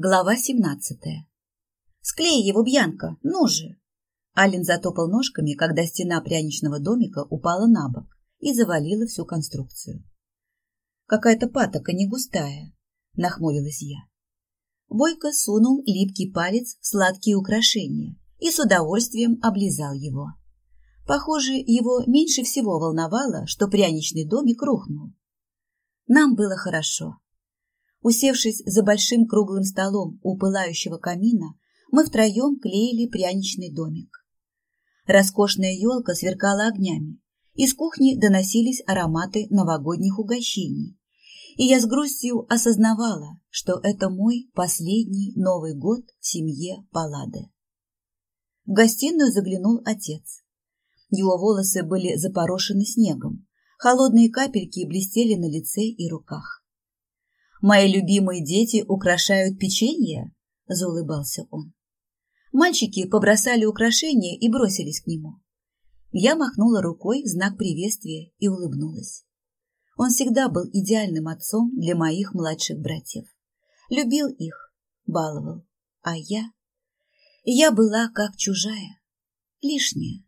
Глава семнадцатая. «Склей его, Бьянка, ну же!» Ален затопал ножками, когда стена пряничного домика упала на бок и завалила всю конструкцию. «Какая-то патока не густая», — нахмурилась я. Бойко сунул липкий палец в сладкие украшения и с удовольствием облизал его. Похоже, его меньше всего волновало, что пряничный домик рухнул. Нам было хорошо. Усевшись за большим круглым столом у пылающего камина, мы втроем клеили пряничный домик. Роскошная елка сверкала огнями, из кухни доносились ароматы новогодних угощений, и я с грустью осознавала, что это мой последний Новый год в семье Паллады. В гостиную заглянул отец. Его волосы были запорошены снегом, холодные капельки блестели на лице и руках. «Мои любимые дети украшают печенье?» – заулыбался он. Мальчики побросали украшения и бросились к нему. Я махнула рукой в знак приветствия и улыбнулась. Он всегда был идеальным отцом для моих младших братьев. Любил их, баловал. А я? Я была как чужая, лишняя,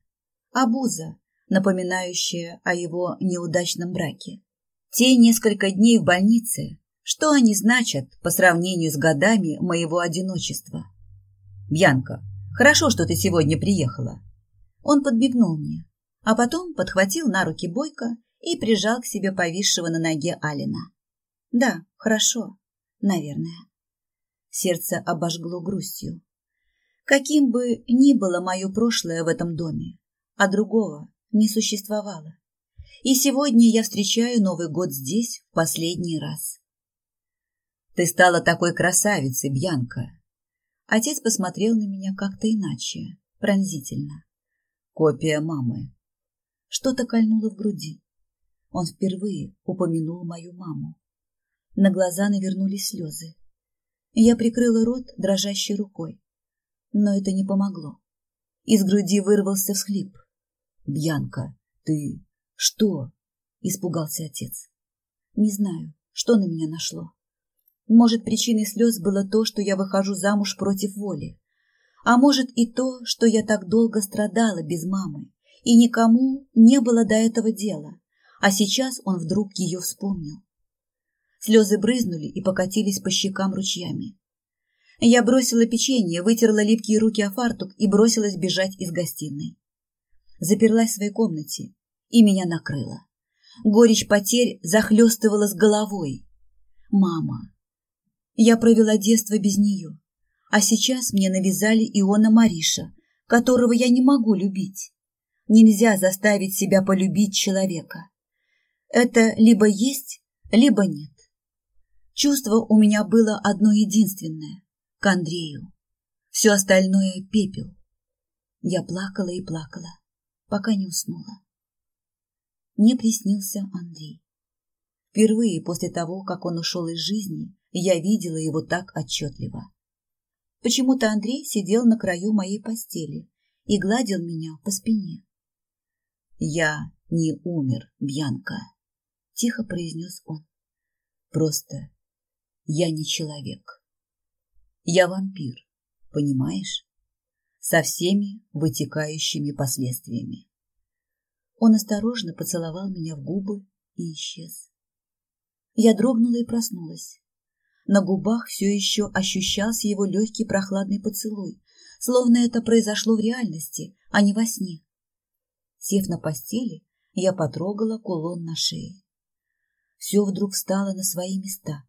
обуза, напоминающая о его неудачном браке. Те несколько дней в больнице что они значат по сравнению с годами моего одиночества? Бьянка, хорошо, что ты сегодня приехала. Он подбегнул мне, а потом подхватил на руки Бойко и прижал к себе повисшего на ноге Алина. Да, хорошо, наверное. Сердце обожгло грустью. Каким бы ни было мое прошлое в этом доме, а другого не существовало. И сегодня я встречаю Новый год здесь в последний раз. Ты стала такой красавицей, Бьянка. Отец посмотрел на меня как-то иначе, пронзительно. Копия мамы. Что-то кольнуло в груди. Он впервые упомянул мою маму. На глаза навернулись слезы. Я прикрыла рот дрожащей рукой. Но это не помогло. Из груди вырвался всхлип. «Бьянка, ты... что?» — испугался отец. «Не знаю, что на меня нашло. Может, причиной слез было то, что я выхожу замуж против воли. А может и то, что я так долго страдала без мамы, и никому не было до этого дела, а сейчас он вдруг ее вспомнил. Слезы брызнули и покатились по щекам ручьями. Я бросила печенье, вытерла липкие руки о фартук и бросилась бежать из гостиной. Заперлась в своей комнате, и меня накрыло. Горечь потерь захлестывала с головой. Мама, я провела детство без нее, а сейчас мне навязали Иона Мариша, которого я не могу любить. Нельзя заставить себя полюбить человека. Это либо есть, либо нет. Чувство у меня было одно единственное — к Андрею. Все остальное — пепел. Я плакала и плакала, пока не уснула. Мне приснился Андрей. Впервые после того, как он ушел из жизни, я видела его так отчетливо. Почему-то Андрей сидел на краю моей постели и гладил меня по спине. «Я не умер, Бьянка», — тихо произнес он. «Просто я не человек. Я вампир, понимаешь? Со всеми вытекающими последствиями». Он осторожно поцеловал меня в губы и исчез. Я дрогнула и проснулась. На губах все еще ощущался его легкий прохладный поцелуй, словно это произошло в реальности, а не во сне. Сев на постели, я потрогала кулон на шее. Все вдруг встало на свои места.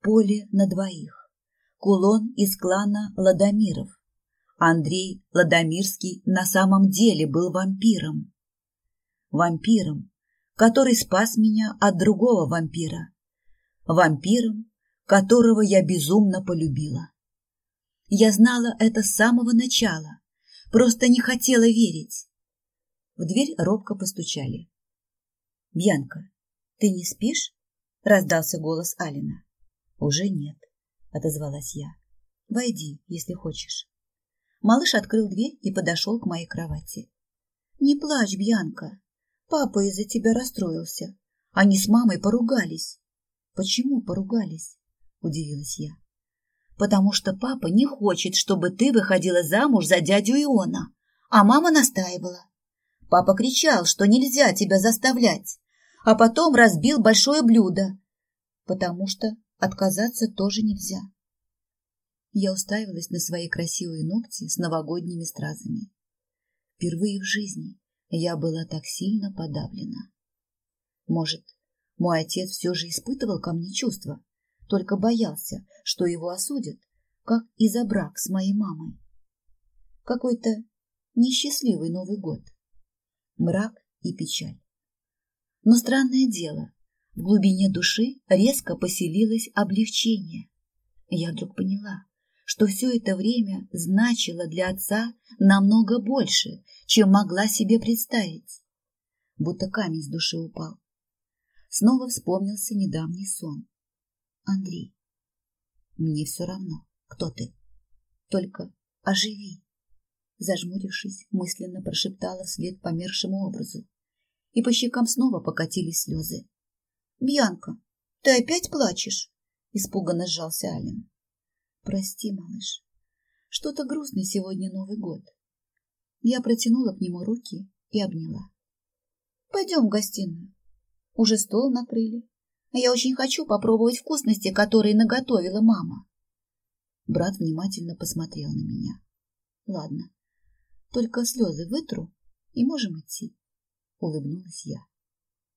Поле на двоих. Кулон из клана Ладомиров. Андрей Ладомирский на самом деле был вампиром. Вампиром, который спас меня от другого вампира. Вампиром, которого я безумно полюбила. Я знала это с самого начала, просто не хотела верить. В дверь робко постучали. «Бьянка, ты не спишь?» — раздался голос Алина. «Уже нет», — отозвалась я. «Войди, если хочешь». Малыш открыл дверь и подошел к моей кровати. «Не плачь, Бьянка. Папа из-за тебя расстроился. Они с мамой поругались». «Почему поругались?» – удивилась я. потому что папа не хочет, чтобы ты выходила замуж за дядю Иона, а мама настаивала. Папа кричал, что нельзя тебя заставлять, а потом разбил большое блюдо, потому что отказаться тоже нельзя. Я уставилась на свои красивые ногти с новогодними стразами. Впервые в жизни я была так сильно подавлена. Может, мой отец все же испытывал ко мне чувства, только боялся, что его осудят, как и за брак с моей мамой. Какой-то несчастливый Новый год. Мрак и печаль. Но странное дело, в глубине души резко поселилось облегчение. Я вдруг поняла, что все это время значило для отца намного больше, чем могла себе представить. Будто камень с души упал. Снова вспомнился недавний сон. Андрей, мне все равно, кто ты. Только оживи. Зажмурившись, мысленно прошептала вслед помершему образу. И по щекам снова покатились слезы. «Бьянка, ты опять плачешь?» Испуганно сжался Ален. «Прости, малыш. Что-то грустный сегодня Новый год». Я протянула к нему руки и обняла. «Пойдем в гостиную. Уже стол накрыли. А я очень хочу попробовать вкусности, которые наготовила мама. Брат внимательно посмотрел на меня. Ладно, только слезы вытру и можем идти. Улыбнулась я.